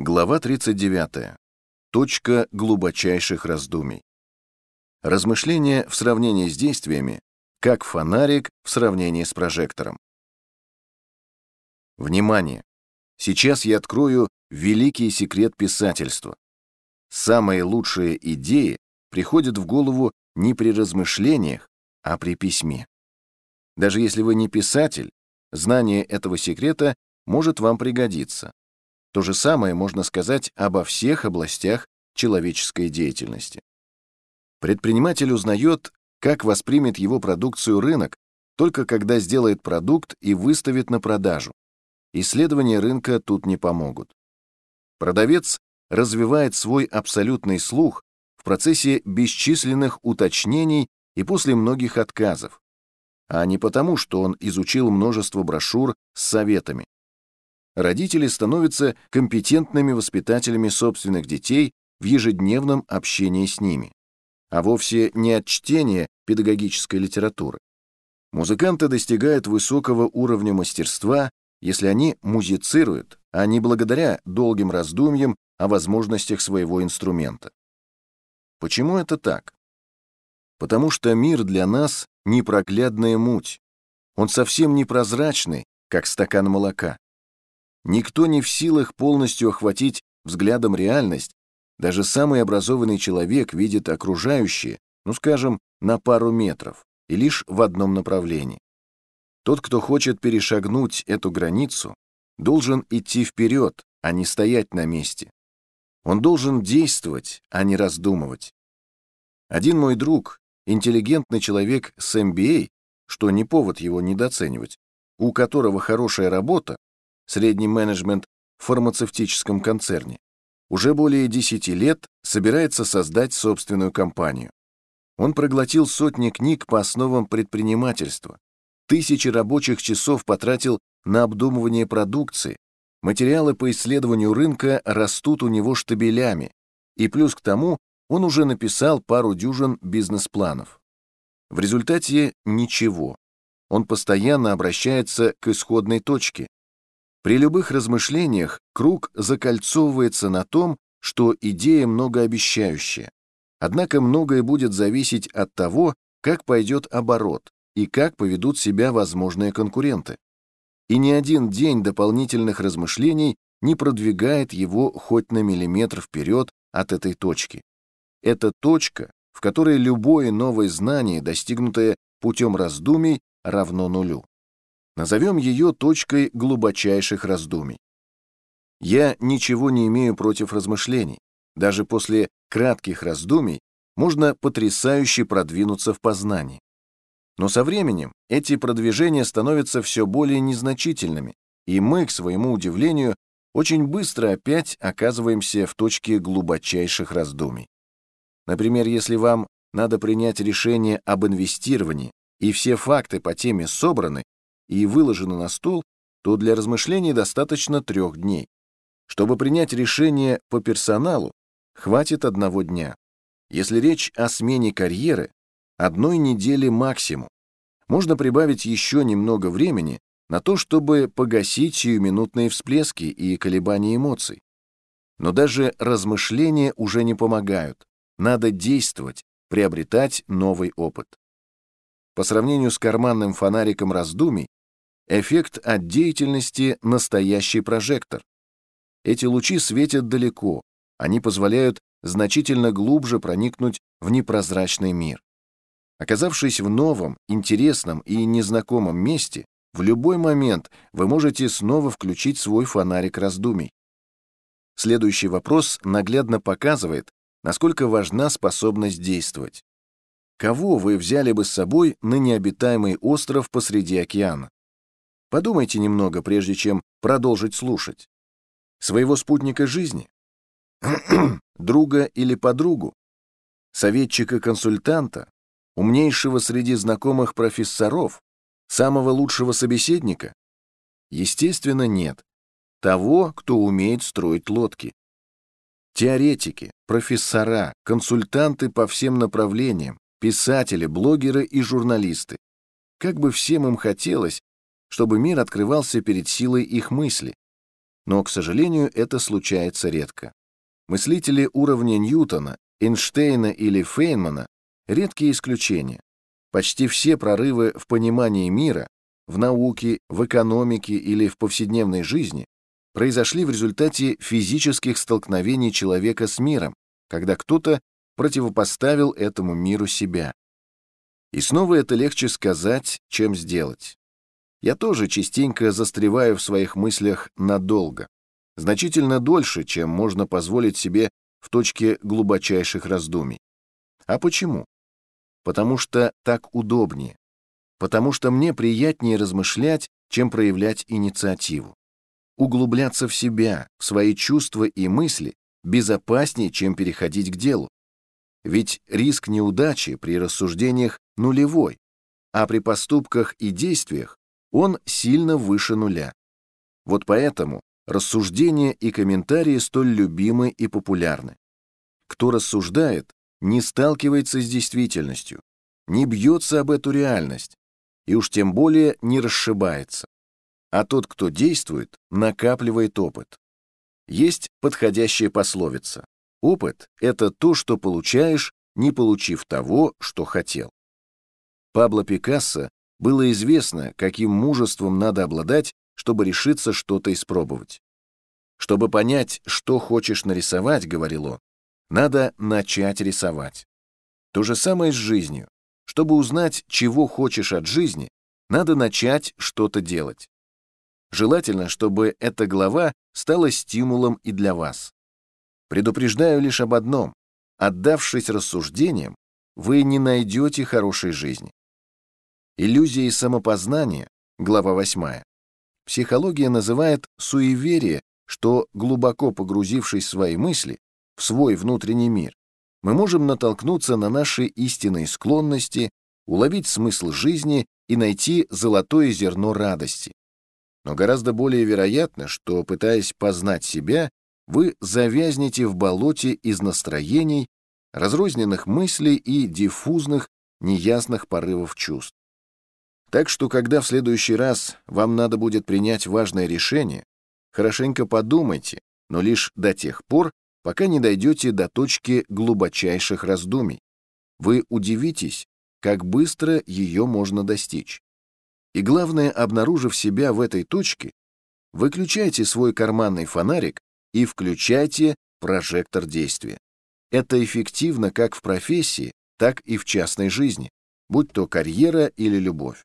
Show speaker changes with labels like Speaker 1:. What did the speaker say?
Speaker 1: Глава 39. Точка глубочайших раздумий. Размышления в сравнении с действиями, как фонарик в сравнении с прожектором. Внимание! Сейчас я открою великий секрет писательства. Самые лучшие идеи приходят в голову не при размышлениях, а при письме. Даже если вы не писатель, знание этого секрета может вам пригодиться. То же самое можно сказать обо всех областях человеческой деятельности. Предприниматель узнает, как воспримет его продукцию рынок, только когда сделает продукт и выставит на продажу. Исследования рынка тут не помогут. Продавец развивает свой абсолютный слух в процессе бесчисленных уточнений и после многих отказов, а не потому, что он изучил множество брошюр с советами родители становятся компетентными воспитателями собственных детей в ежедневном общении с ними, а вовсе не от чтения педагогической литературы. Музыканты достигают высокого уровня мастерства, если они музицируют, а не благодаря долгим раздумьям о возможностях своего инструмента. Почему это так? Потому что мир для нас — непроглядная муть. Он совсем непрозрачный, как стакан молока. Никто не в силах полностью охватить взглядом реальность. Даже самый образованный человек видит окружающее, ну скажем, на пару метров, и лишь в одном направлении. Тот, кто хочет перешагнуть эту границу, должен идти вперед, а не стоять на месте. Он должен действовать, а не раздумывать. Один мой друг, интеллигентный человек с MBA, что не повод его недооценивать, у которого хорошая работа, средний менеджмент в фармацевтическом концерне, уже более 10 лет собирается создать собственную компанию. Он проглотил сотни книг по основам предпринимательства, тысячи рабочих часов потратил на обдумывание продукции, материалы по исследованию рынка растут у него штабелями, и плюс к тому он уже написал пару дюжин бизнес-планов. В результате ничего. Он постоянно обращается к исходной точке, при любых размышлениях круг закольцовывается на том, что идея многообещающая. Однако многое будет зависеть от того, как пойдет оборот и как поведут себя возможные конкуренты. И ни один день дополнительных размышлений не продвигает его хоть на миллиметр вперед от этой точки. Это точка, в которой любое новое знание, достигнутое путем раздумий, равно нулю. Назовем ее точкой глубочайших раздумий. Я ничего не имею против размышлений. Даже после кратких раздумий можно потрясающе продвинуться в познании. Но со временем эти продвижения становятся все более незначительными, и мы, к своему удивлению, очень быстро опять оказываемся в точке глубочайших раздумий. Например, если вам надо принять решение об инвестировании, и все факты по теме собраны, и выложены на стол, то для размышлений достаточно трех дней. Чтобы принять решение по персоналу, хватит одного дня. Если речь о смене карьеры, одной недели максимум. Можно прибавить еще немного времени на то, чтобы погасить сиюминутные всплески и колебания эмоций. Но даже размышления уже не помогают. Надо действовать, приобретать новый опыт. По сравнению с карманным фонариком раздумий, Эффект от деятельности — настоящий прожектор. Эти лучи светят далеко, они позволяют значительно глубже проникнуть в непрозрачный мир. Оказавшись в новом, интересном и незнакомом месте, в любой момент вы можете снова включить свой фонарик раздумий. Следующий вопрос наглядно показывает, насколько важна способность действовать. Кого вы взяли бы с собой на необитаемый остров посреди океана? Подумайте немного, прежде чем продолжить слушать. Своего спутника жизни? Друга или подругу? Советчика-консультанта? Умнейшего среди знакомых профессоров? Самого лучшего собеседника? Естественно, нет. Того, кто умеет строить лодки. Теоретики, профессора, консультанты по всем направлениям, писатели, блогеры и журналисты. Как бы всем им хотелось, чтобы мир открывался перед силой их мысли. но, к сожалению, это случается редко. Мыслители уровня Ньютона, Эйнштейна или Фейнмана — редкие исключения. Почти все прорывы в понимании мира, в науке, в экономике или в повседневной жизни произошли в результате физических столкновений человека с миром, когда кто-то противопоставил этому миру себя. И снова это легче сказать, чем сделать. Я тоже частенько застреваю в своих мыслях надолго, значительно дольше, чем можно позволить себе в точке глубочайших раздумий. А почему? Потому что так удобнее. Потому что мне приятнее размышлять, чем проявлять инициативу. Углубляться в себя, в свои чувства и мысли безопаснее, чем переходить к делу. Ведь риск неудачи при рассуждениях нулевой, а при поступках и действиях он сильно выше нуля. Вот поэтому рассуждения и комментарии столь любимы и популярны. Кто рассуждает, не сталкивается с действительностью, не бьется об эту реальность, и уж тем более не расшибается. А тот, кто действует, накапливает опыт. Есть подходящая пословица. Опыт — это то, что получаешь, не получив того, что хотел. Пабло Пикассо было известно, каким мужеством надо обладать, чтобы решиться что-то испробовать. Чтобы понять, что хочешь нарисовать, говорил он, надо начать рисовать. То же самое с жизнью. Чтобы узнать, чего хочешь от жизни, надо начать что-то делать. Желательно, чтобы эта глава стала стимулом и для вас. Предупреждаю лишь об одном. Отдавшись рассуждениям, вы не найдете хорошей жизни. Иллюзией самопознания, глава 8, психология называет суеверие, что, глубоко погрузившись в свои мысли, в свой внутренний мир, мы можем натолкнуться на наши истинные склонности, уловить смысл жизни и найти золотое зерно радости. Но гораздо более вероятно, что, пытаясь познать себя, вы завязнете в болоте из настроений, разрозненных мыслей и диффузных, неясных порывов чувств. Так что, когда в следующий раз вам надо будет принять важное решение, хорошенько подумайте, но лишь до тех пор, пока не дойдете до точки глубочайших раздумий. Вы удивитесь, как быстро ее можно достичь. И главное, обнаружив себя в этой точке, выключайте свой карманный фонарик и включайте прожектор действия. Это эффективно как в профессии, так и в частной жизни, будь то карьера или любовь.